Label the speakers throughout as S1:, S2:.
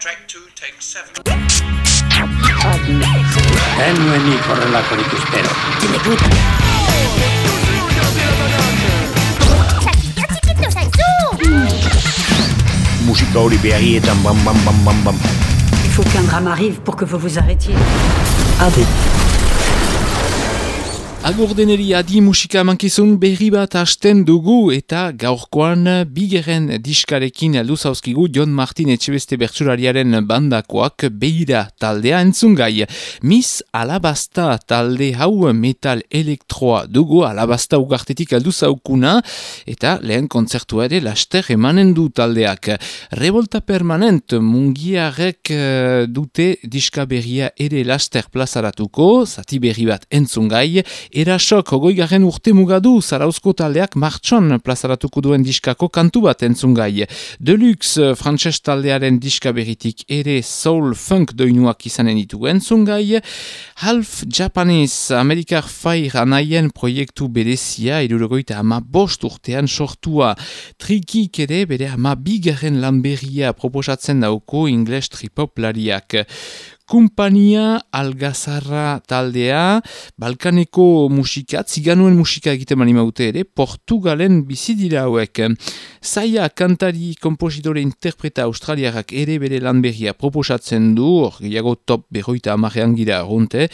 S1: Track 2, take 7.
S2: Ez nuen nik horrelakorik espero.
S3: txikito zaizu!
S2: Musika hori behagietan bam bam bam bam bam.
S4: Il faut qu'un drame arrive pour que vous vous arrêtiez.
S5: Agordeneri adi musika mankizun berri bat hasten dugu eta gaurkoan bigeren diskarekin luzauzkigu John Martin etxebeste bertsurariaren bandakoak beira taldea entzungai. Miss Alabasta talde hau metal elektroa dugu Alabasta ugartetik aldu zaukuna eta lehen kontzertua ere laster emanen du taldeak. Revolta permanent mungiarek eh, dute diska berria ere laster plazaratuko, zati berri bat entzungai, Erasok hogoi garen urte mugadu zarauzko taldeak martxon plazaratuko duen diskako kantu bat entzungai. Deluxe frantses taldearen diska beritik ere soul funk doinuak izanen ditu entzungai. Half Japanese Amerikar Fire anaien proiektu berezia irurogoita ama bost urtean sortua. Trikik ere bere ama bigaren lanberria proposatzen dauko ingles tripoplariak. Kumpania Algazarra taldea, Balkaneko musika, ziganuen musika egiten mani maute ere, Portugalen bizi dira hauek. Zaia kantari, kompositore, interpreta australiarak ere bere lanberria proposatzen du, hor gehiago top berroita amarean gira runte.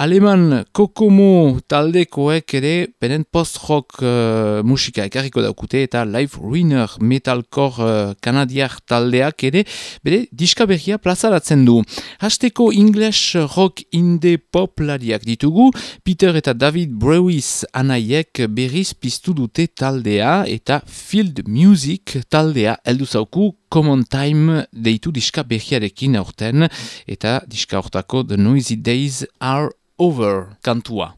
S5: Aleman Kokomo taldekoek ere, benen post-rock uh, musika ekarriko daukute, eta Life Ruiner metalcore uh, kanadiar taldeak ere, bere diska berria plazaratzen du. Hasteko English rock indie pop lariak ditugu, Peter eta David Brewis anaiek berriz piztu dute taldea eta Field Music taldea heldu zauku Common Time deitu diska berriarekin aurten eta diska hortako The Noisy Days Are Over kantua.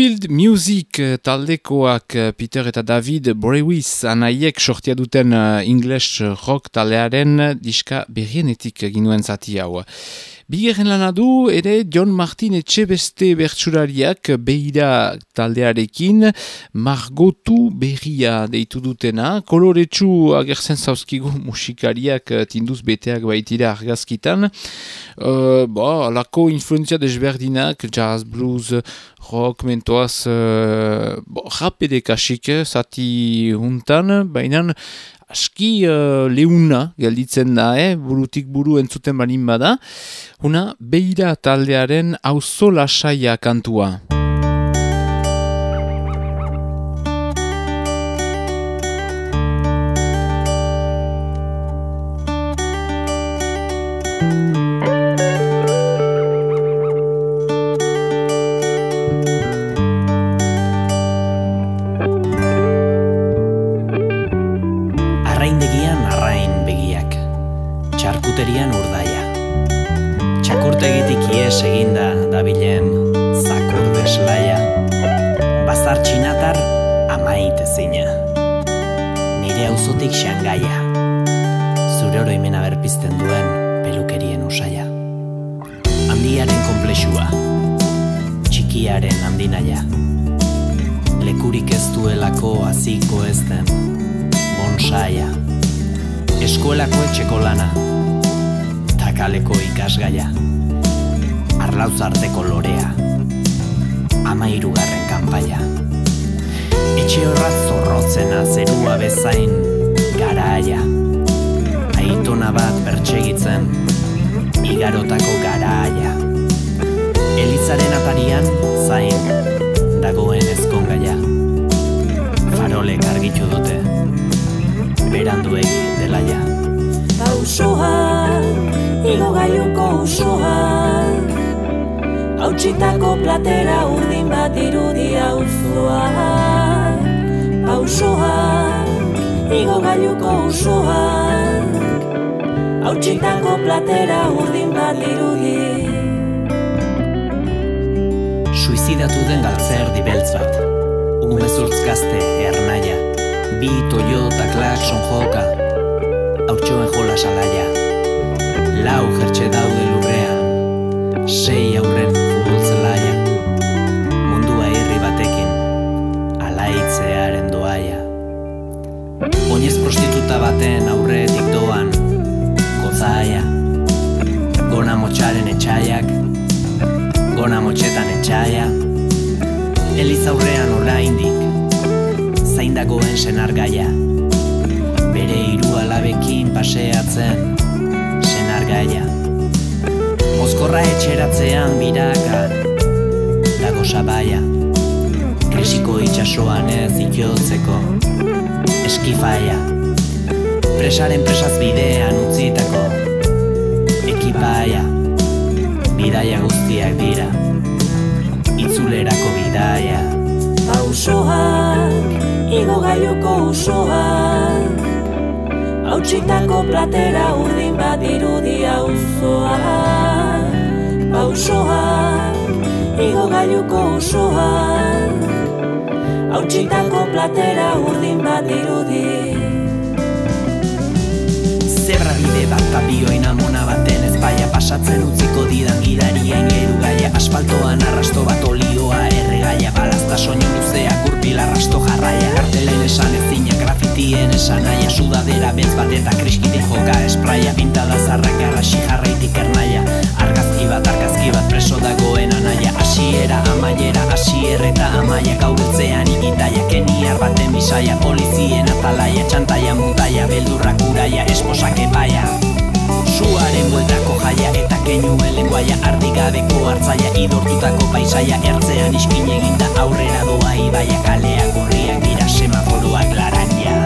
S5: Field Music eh, taldekoak eh, Peter eta David Brewis anaiek sortia duten eh, English rock taldearen diska berrienetik ginuen zati hau. Bigarren lana du ere John Martin etxebeste bertsurariak beira taldearekin margotu berria deitu dutena. Koloretsu agertzen zauzkigu musikariak eh, tinduz beteak baitira argazkitan. Uh, ba, lako influenzia desberdinak, jazz, blues, rock, mentoaz, uh, bo, rapede kasik, eh, zati huntan, baina aski uh, leuna gelditzen da, eh? burutik buru entzuten balin bada. Una beira taldearen auzo lasaia kantua.
S1: Bi Toyota klakson joka Haurtxoen jola salaia. Lau jertxe daude lurrean. Sei aurren futbolzelaia Mundua irri batekin. Alaitzearen doaia. Oinez prostituta baten aurretik doan. Gozaia Gona motxaren etxaiak. Gona motxetan etxaia. Eliz aurrean oraindik Zain dagoen senargaia. Bere hiru alabekin paseatzen senargaia. Mozkorra etxeratzean biraka Dago sabaia. Krisiko itxasoan ez ikiotzeko Eskifaia. Presaren presaz bidean utzitako Ekipaia. Bidaia guztiak dira Itzulerako bidaia.
S6: Pausoak, igo gailuko usoak Hautsitako platera urdin bat irudia uzoak Pausoak, igo gailuko usoak Hautsitako platera urdin bat irudi.
S1: Zebra bide bat papioin amona baten ezpaia pasatzen utziko didan gidarien Asfaltoan arrasto bat olioa erregaia Balazta soinu luzea gurpil arrasto jarraia. Kartelen esan ezina grafitien esan naia Sudadera bez bat eta kriskiti joka espraia Pintada zarrak garrasi jarraitik ernaia. Argazki bat, argazki bat preso dagoen anaia. Asiera, amaiera, asier eta amaia Gaurutzean ikitaia, keniar baten bisaia Polizien atalaia, txantaia, mutaia Beldurrak uraia, esposak epaia. Suaren keinuen lenguaia Ardigabeko hartzaia, idortutako paisaia Ertzean iskin eginda aurrera doa ibaia Kaleak gorriak dira semaforoak laranja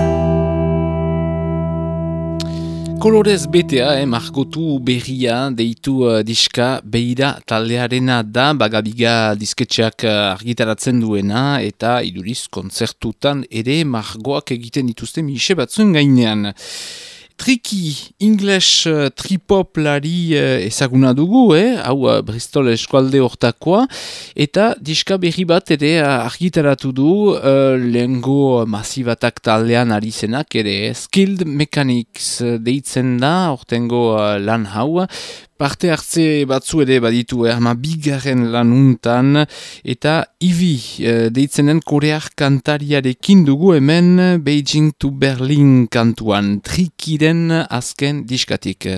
S5: Kolorez betea, eh, margotu berria, deitu uh, diska beira taldearena da, bagabiga disketxeak uh, argitaratzen duena, eta iduriz kontzertutan ere margoak egiten dituzte mise batzuen gainean. Triki, English uh, tripoplari uh, ezaguna dugu, eh? hau uh, Bristol eskualde hortakoa, eta diska berri bat ere argitaratu du uh, lehengo masibatak taldean ari zenak, ere Skilled Mechanics deitzen da, hortengo uh, lan hau, parte hartze batzu ere baditu, eh, ama bigarren lanuntan, eta Ivi eh, deitzenen korear kantariarekin dugu hemen Beijing to Berlin kantuan, trikiren azken diskatik.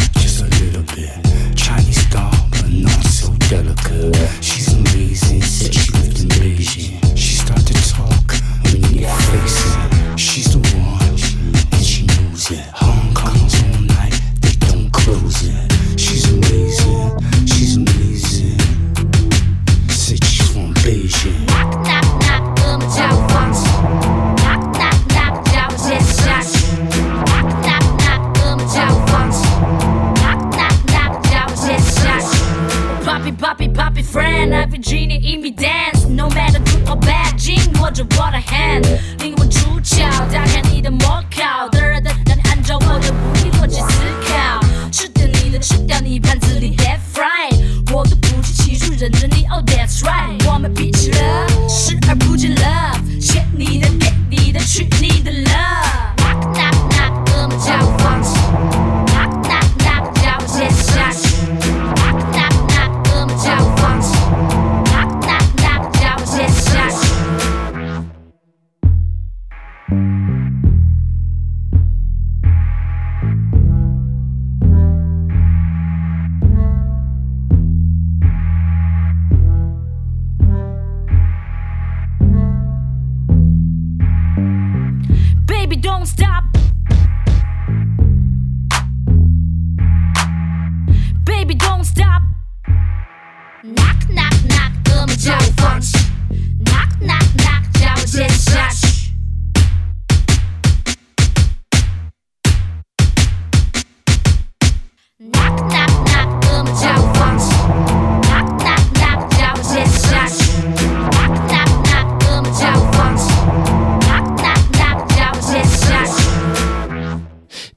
S7: She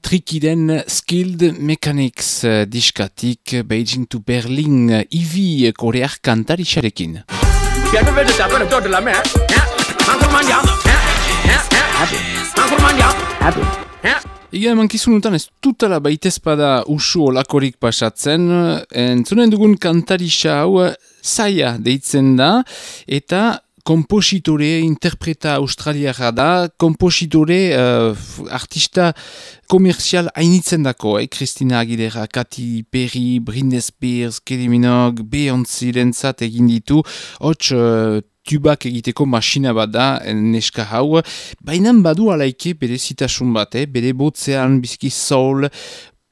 S5: trikiden Skilled Mechanics eh, diskatik eh, Beijing to Berlin eh, ibi koreak kantarixarekin. Iga emankizunutan ez tutala baitezpada usu olakorik pasatzen, entzunen dugun kantarixa hau saia deitzen da, eta kompositore, interpreta australiara da, kompositore, uh, artista komerzial hainitzen dako, eh? Christina Aguilera, Katy Perry, Britney Spears, Kelly Minogue, Beyoncé rentzat egin ditu, hots uh, tubak egiteko masina bat da eh, neska hau, baina badu alaike bere zitasun bat, eh? bere botzean bizki soul,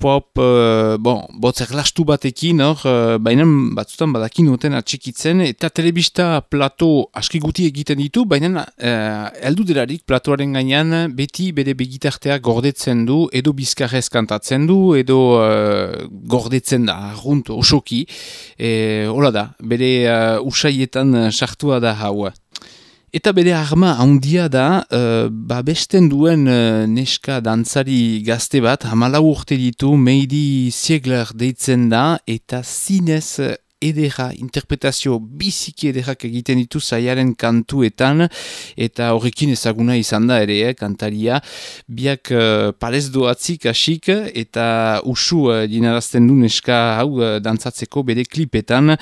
S5: pop, uh, bon, botzer lastu batekin, hor, uh, baina batzutan badakin noten atxikitzen, eta telebista plato aski guti egiten ditu, baina uh, delarik platoaren gainean beti bere begitartea gordetzen du, edo bizkarrez kantatzen du, edo uh, gordetzen da, arrunt, osoki, e, hola da, bere uh, usaietan sartua da hau. Eta bere arma handia da, uh, babesten duen uh, neska dantzari gazte bat, hamalau urte ditu, Meidi Siegler deitzen da, eta zinez uh, edera, interpretazio biziki ederak egiten ditu zaiaren kantuetan, eta horrekin ezaguna izan da ere, eh, kantaria, biak uh, parez doatzik asik, eta usu uh, dinarazten du neska hau uh, dantzatzeko bere klipetan,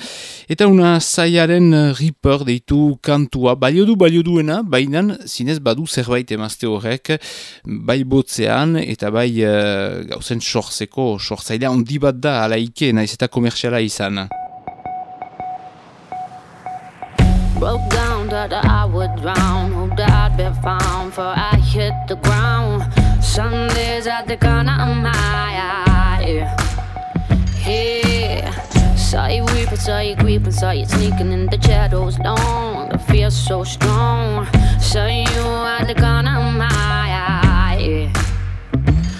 S5: eta una zaiaren uh, Reaper deitu kantua, balio du balio duena, baina zinez badu zerbait emazte horrek, bai botzean, eta bai uh, gauzen sorzeko, sortzailea handi da alaike, naiz eta komerziala izan.
S8: Broke down that I would drown. Hoped I'd be found for I hit the ground. Sundays at the corner of my eye. Yeah. Saw you weeping, saw you creeping, saw you sneaking in the shadows long. The fear so strong. Saw you at the corner of my eye. Don't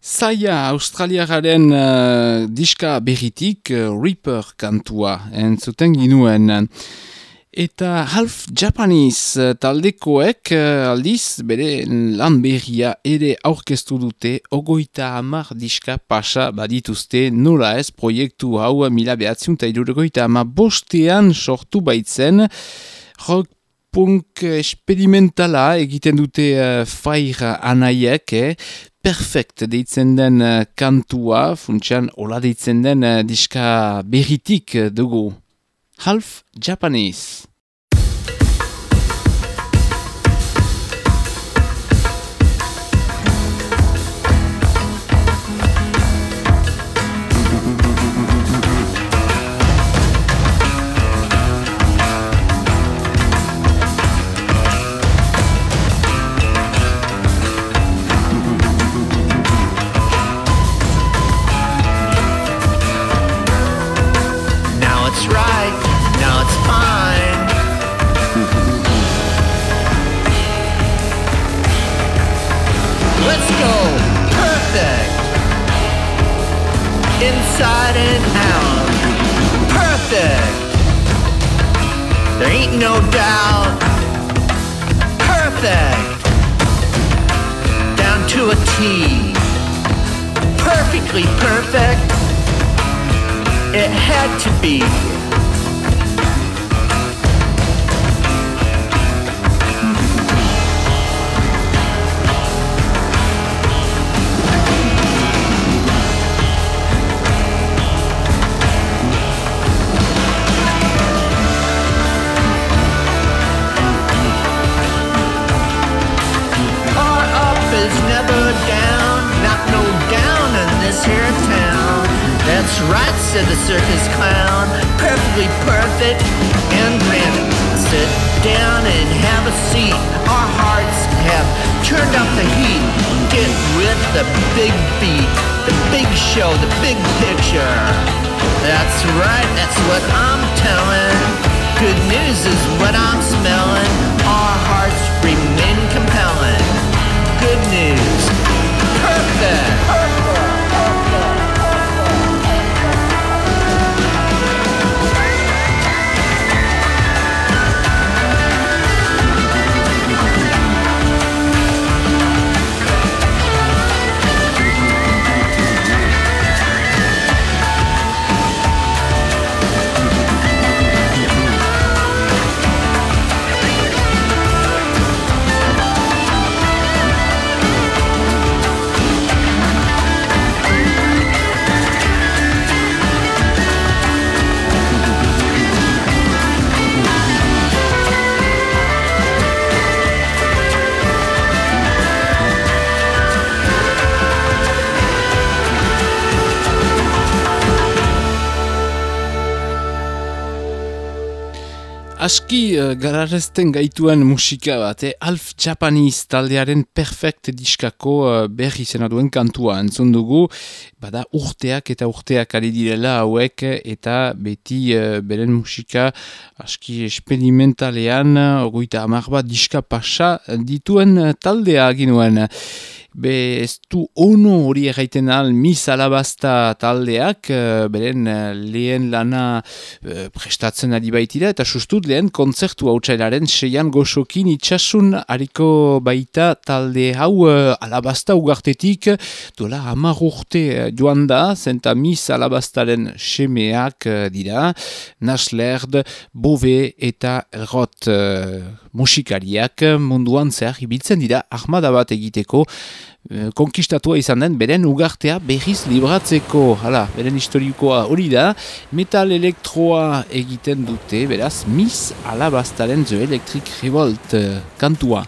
S5: Zaia australiagaren uh, diska berritik uh, Reaper kantua entzuten ginuen. Eta half Japanese uh, taldekoek uh, aldiz bere lan berria ere aurkeztu dute ogoita hamar diska pasa badituzte nola ez proiektu hau mila behatziun eta irurogoita ama bostean sortu baitzen rock punk experimentala egiten dute uh, fair anaiek, eh? Perfect deitzen den uh, kantua, funtsian hola deitzen den uh, diska berritik dugu. Half Japanese.
S9: Ain't no doubt, perfect. Down to a T, perfectly perfect. It had to be. Right, said the circus clown. Perfectly perfect and granted. Sit down and have a seat. Our hearts have turned up the heat. Get with the big beat, the big show, the big picture. That's right, that's what I'm telling. Good news is what I'm smelling. Our hearts remain compelling. Good
S5: Aski uh, gararezten gaituen musika bat, eh? Alf Japanese taldearen perfect diskako uh, berri zena duen kantua entzun dugu, bada urteak eta urteak ari direla hauek eta beti uh, beren musika aski experimentalean, ogoita hamar bat diska pasa dituen uh, taldea ginuen. Be ez du ono hori erraiten al mis alabazta taldeak, eh, beren eh, lehen lana eh, prestatzen ari baitira, eta sustut lehen kontzertu hautsailaren seian goxokin itxasun hariko baita talde hau alabazta ugartetik, dola hamar urte joan da, zenta mis alabaztaren semeak dira, Naslerd, Bove eta Rot musikariak munduan zehar ibiltzen dira armada bat egiteko konkistatua izan den beren ugartea berriz libratzeko. Hala, beren historikoa hori da. Metal elektroa egiten dute beraz mis alabastaren The Electric Revolt kantua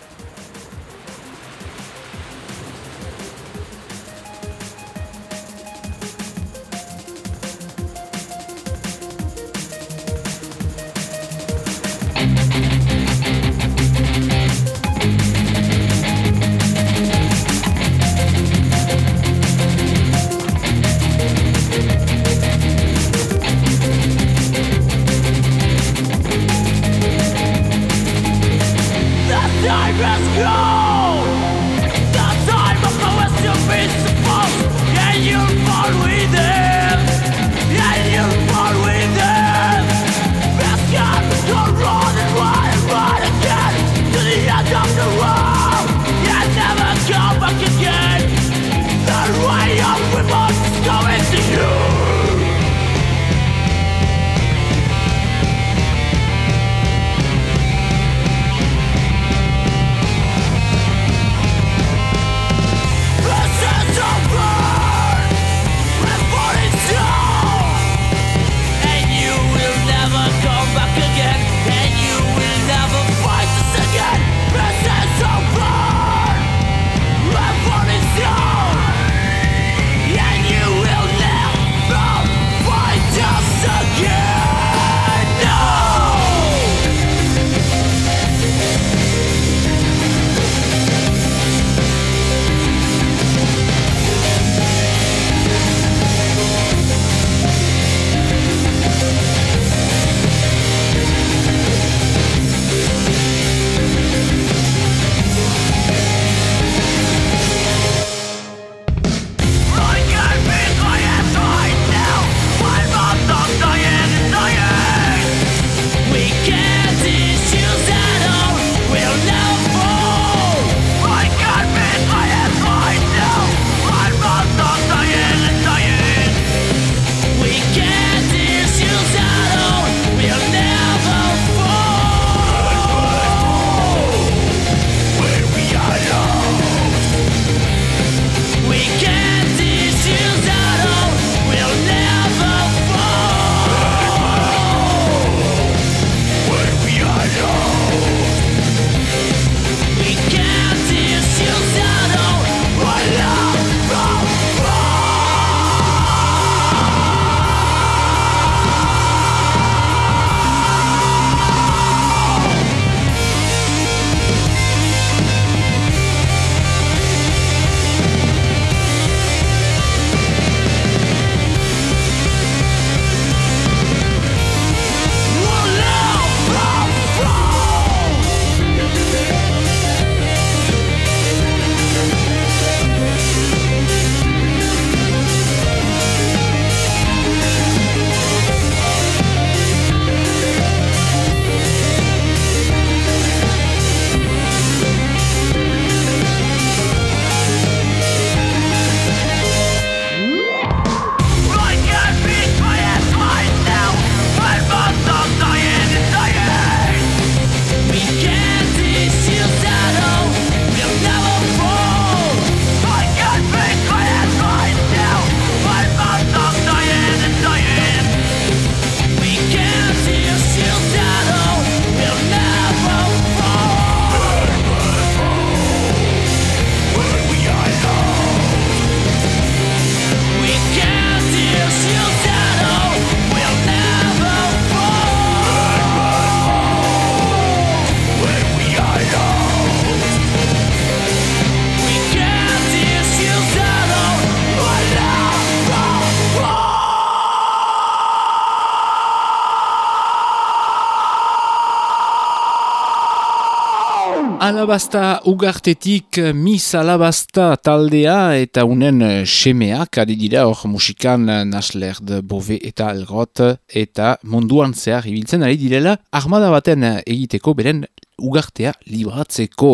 S10: Alabasta ugartetik eh, Miss Alabasta taldea eta unen eh, semeak ari dira hor musikan eh, Naslerd Bove eta Elgrot eta munduan zehar ibiltzen ari direla armada baten egiteko beren ugartea libratzeko.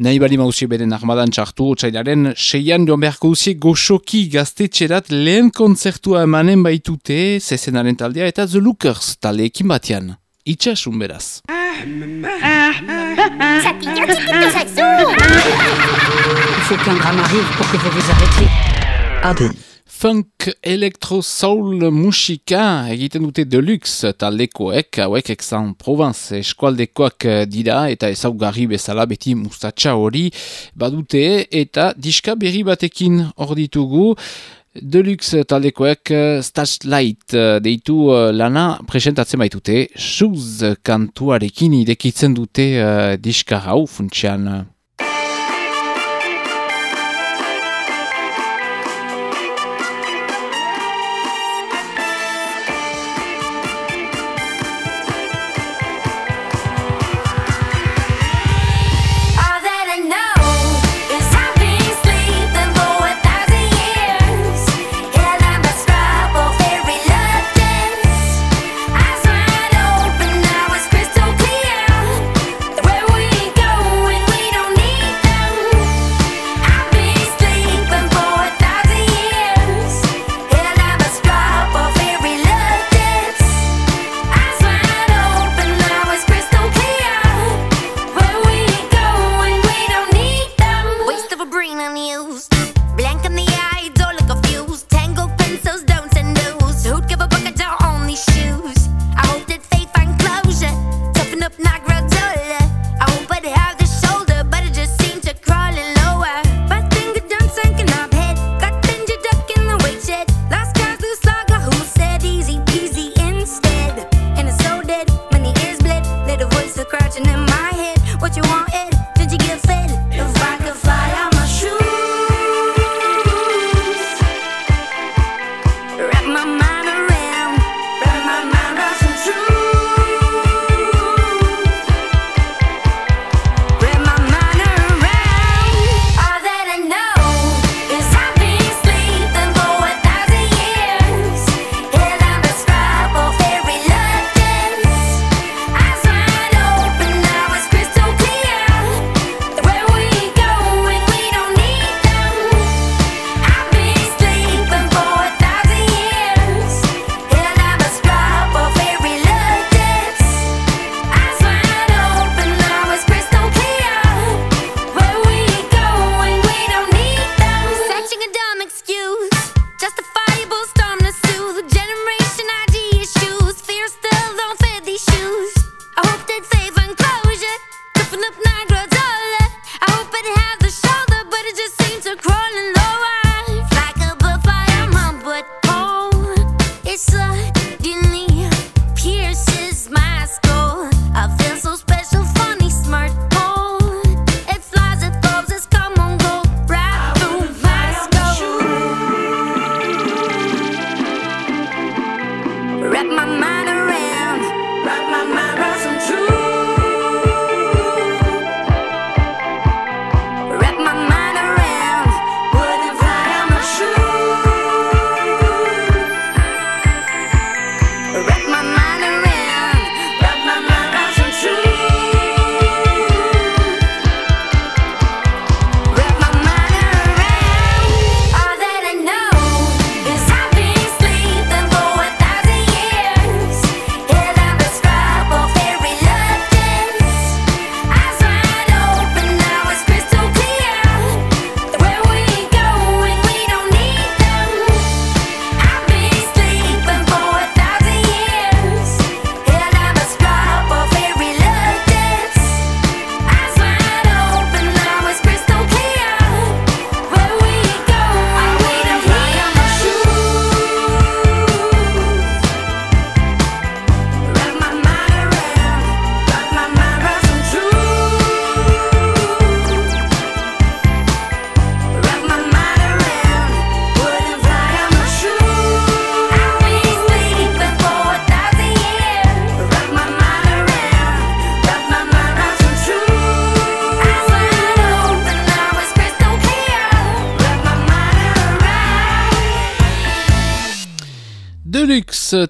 S10: Nahi bali mauzie beren armadan txartu, txailaren seian joan beharko duzie goxoki gaztetxerat lehen kontzertua emanen baitute, zezenaren taldea eta The Lookers taldeekin batean itxasun beraz. Funk electro soul musika egiten dute deluxe taldekoek hauek exan provinz eskualdekoak eh, dira eta ezaugarri bezala beti mustatxa hori badute eta diska berri batekin hor ditugu. Deluxe talekoek eh, Stash Light eh, deitu uh, lana presentatzen baitute, shoes kantuarekin idekitzen dute uh, diska hau funtsian.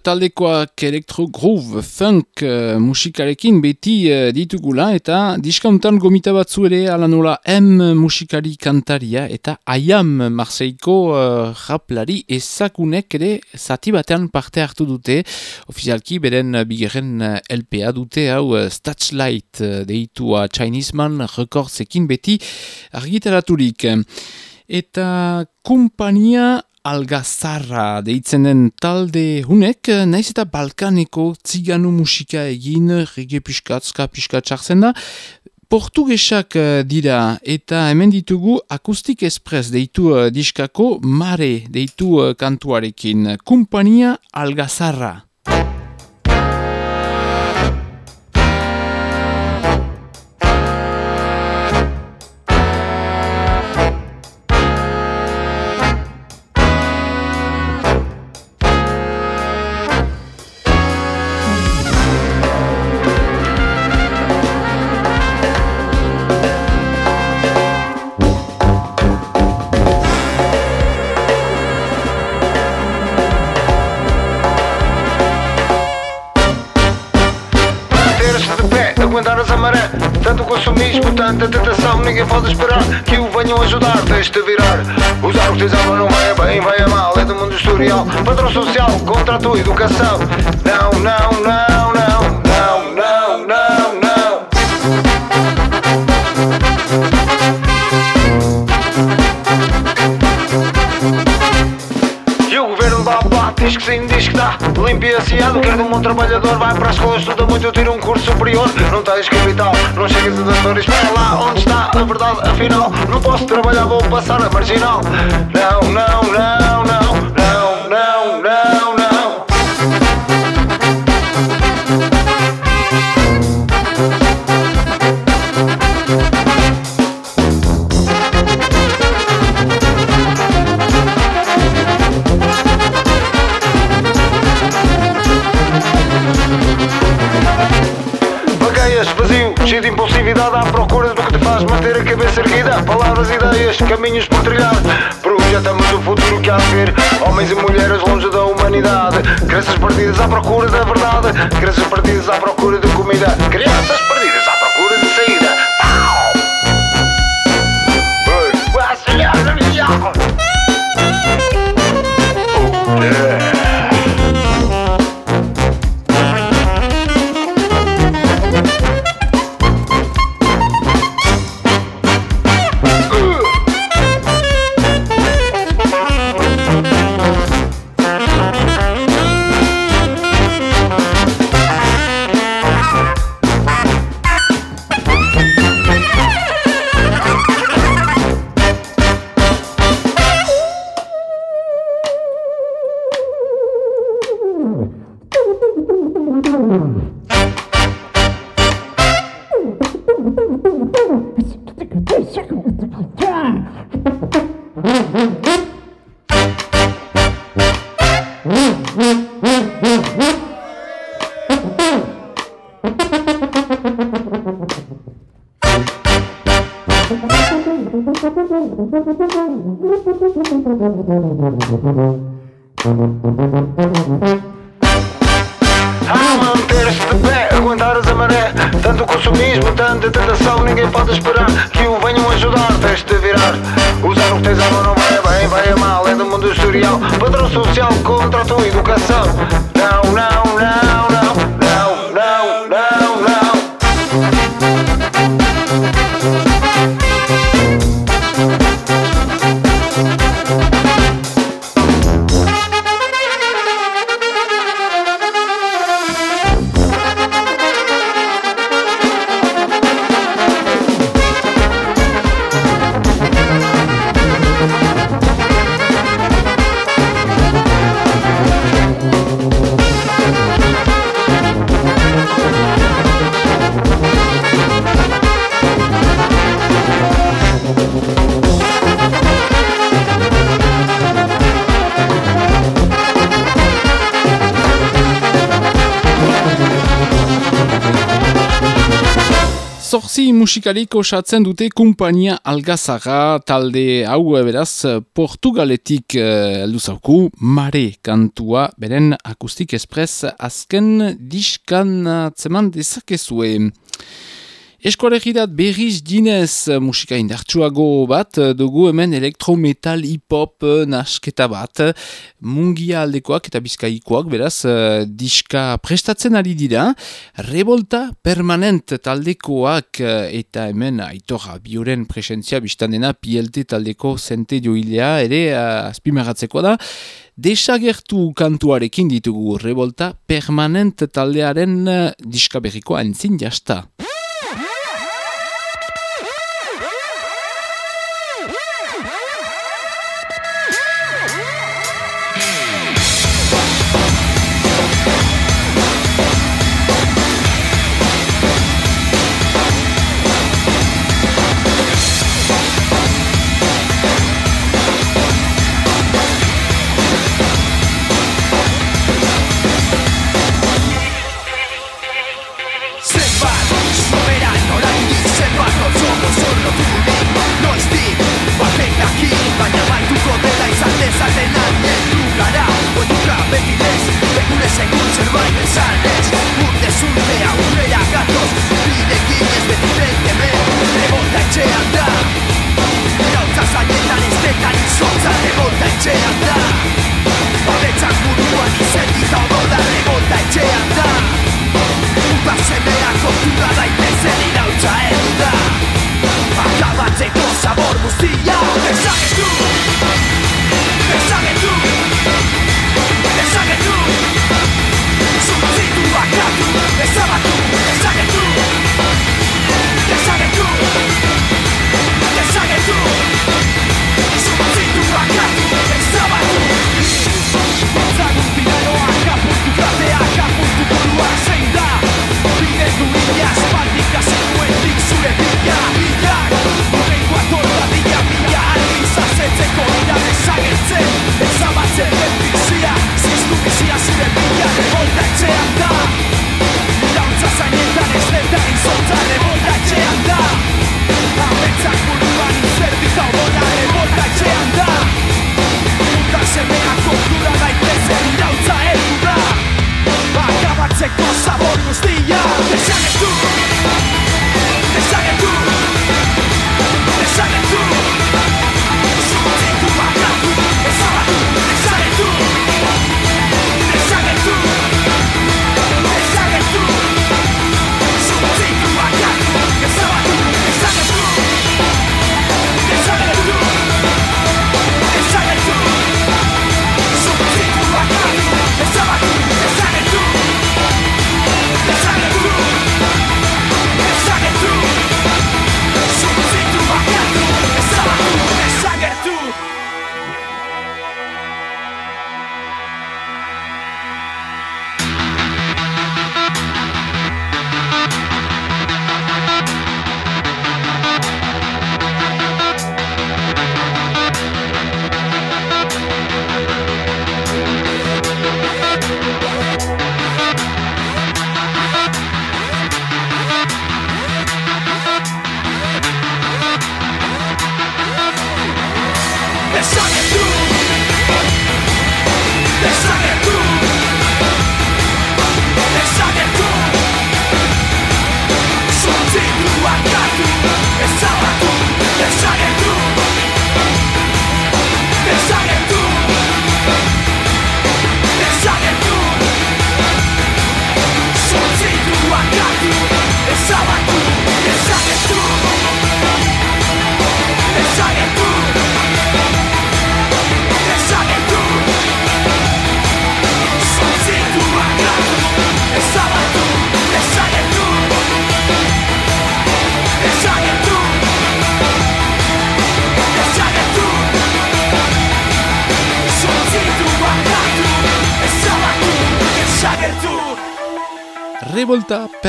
S5: Taldekoak electro groove funk uh, musikarekin beti uh, ditugula eta diskauntan gomita batzu ere ala nola M musikari kantaria eta Ayam Marseiko uh, raplari ezakunek ere zati batean parte hartu dute. Ofizialki beren bigerren LPA dute hau uh, Statchlight uh, deitua Chinese Man rekordzekin beti argitaraturik. Eta kumpania algazarra deitzen den talde hunek, naiz eta balkaneko ziganu musika egin, rege piskatzka piskatxartzen da, Portugesak eh, dira eta hemen ditugu akustik espres deitu diskako mare deitu kantuarekin. Kumpania algazarra.
S11: Ninguém pode esperar que o venham ajudar. Tens-te a virar. Usar o que tens não a bem, vai a mal. É do mundo historial. Padrão social contra a tua educação. Limpiaciado, quer de um trabalhador, vai para a escola, estuda muito, tira um curso superior. Não tens capital, não chegas a doutor, espera lá onde está a verdade, afinal. Não posso trabalhar, vou passar a marginal. Não, não, não, não, Ideias, caminhos por trilhar. Projetamos o futuro que há de vir. Homens e mulheres longe da humanidade. Crianças perdidas à procura da verdade. Crianças perdidas à procura de comida. Crianças perdidas à procura de saída. Pau! Yeah.
S12: Zorzi musikalik osatzen dute kumpania algazara talde hau eh, beraz Portugaletik uh, zauku mare kantua beren akustik espres azken diskan atzeman dezakezue. Eskoregirat berriz dinez eh, musika indartsuago bat, eh, dugu hemen elektrometal hip-hop eh, nasketa bat, mungia aldekoak eta bizkaikoak, beraz, diska prestatzen ari dira, revolta permanent taldekoak eta hemen aitorra bioren presentzia biztan dena PLT taldeko zente joilea ere azpimagatzeko da, Desagertu kantuarekin ditugu revolta permanent taldearen diska berrikoa entzin jasta.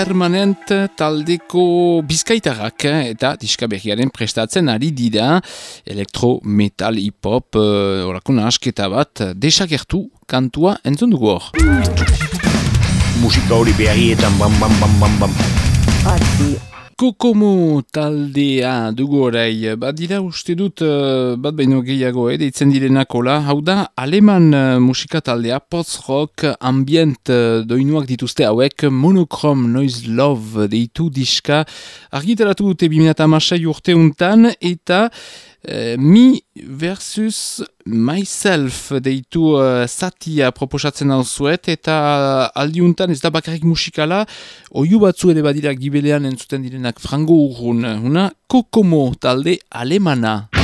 S12: Permanent taldeko bizkaitarrak eh, eta diskaberriaren prestatzen ari dira elektro, metal, hip-hop, uh, orakuna asketa bat, desagertu kantua entzun dugu hor.
S2: Musika hori beharietan bam bam bam bam bam.
S13: Ati
S5: Kokomo taldea dugu orai, bat dira uste dut uh, bat baino gehiago, eh, deitzen direnakola, hau da, aleman uh, musika taldea, post-rock, ambient doinuak dituzte hauek, monokrom noise love deitu diska, argitaratu dute 2006 urte untan, eta uh, mi versus myself deitu uh, satia proposatzen hau zuet, eta aldiuntan ez da bakarrik musikala, oiu batzu ere badira gibelean entzuten direnak frango urrun, una kokomo talde alemana.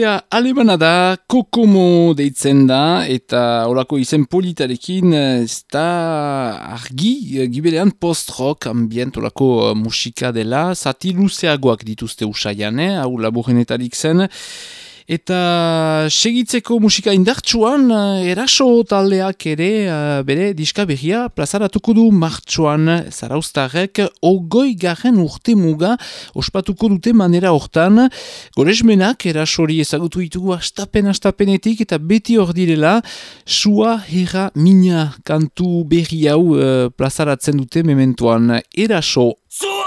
S5: Taldea alemana da, kokomo deitzen da, eta horako izen politarekin ez da argi, gibelean post-rock ambient horako musika dela, zati luzeagoak dituzte usaian, eh? hau laburenetarik zen, Eta segitzeko musika indartsuan, eraso taldeak ere uh, bere diska behia plazaratuko du martxuan zaraustarrek ogoi garen urte muga ospatuko dute manera hortan. Goresmenak erasori ezagutu ditugu astapen-astapenetik eta beti hor direla sua herra mina kantu berri hau uh, plazaratzen dute mementuan eraso. Sua!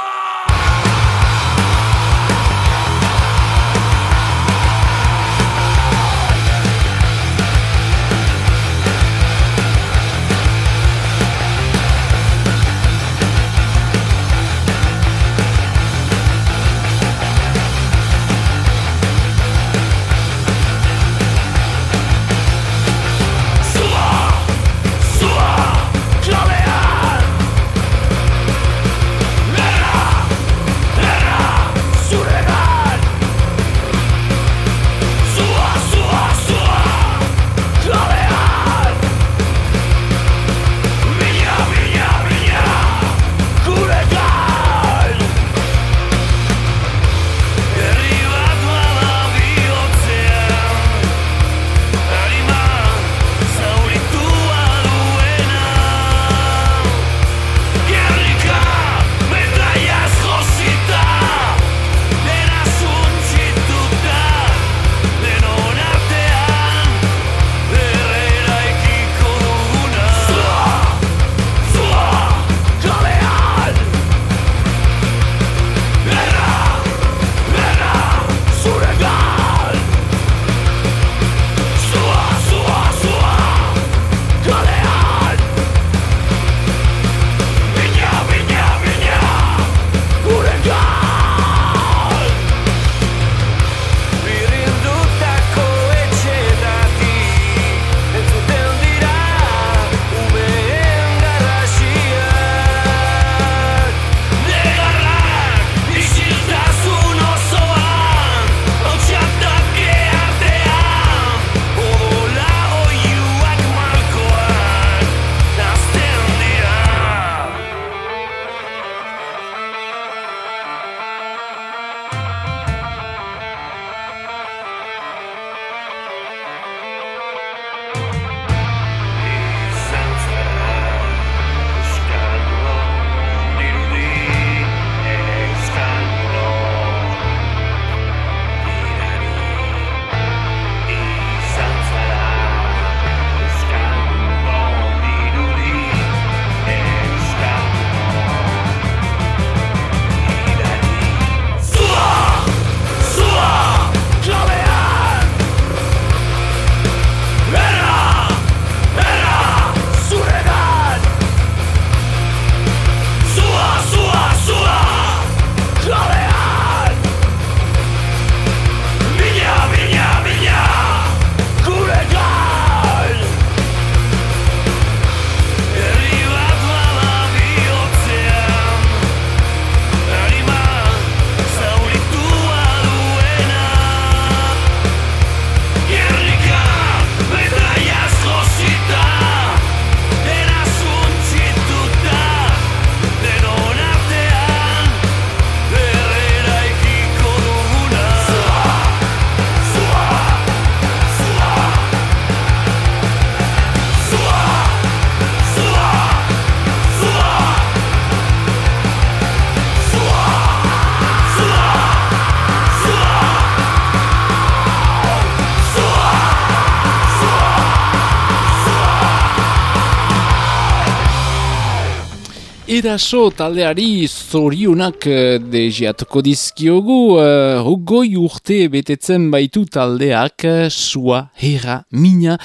S5: Eraso taldeari zorionak eh, dejiatuko dizkiogu uh, hogoi urte betetzen baitu taldeak uh, sua, herra, mina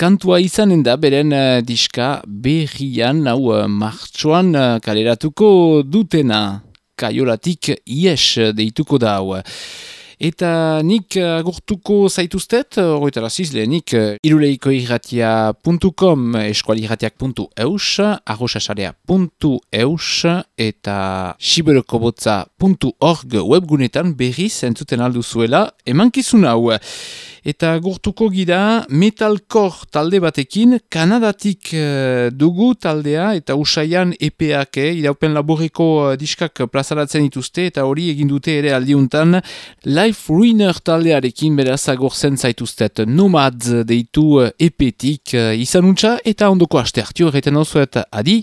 S5: kantua izanen da beren uh, diska berrian hau uh, martxoan uh, kaleratuko dutena kaiolatik ies deituko da hau. Eta nik eh, agurtuko zaituztet, horretara zizlenik, eh, iruleikoirratia.com, eskualirratiak.eus, arrosasarea.eus eta siberokobotza.org webgunetan berriz entzuten alduzuela emankizun hau. Eta gurtuko gira metalcore talde batekin Kanadatik dugu taldea eta usaian EPAK eh, iraupen laboreko diskak plazaratzen dituzte eta hori egin dute ere aldiuntan Life Ruiner taldearekin beraz agorzen zaituztet Nomads deitu uh, epetik uh, izanuntza eta ondoko aste hartio erreten osuet adi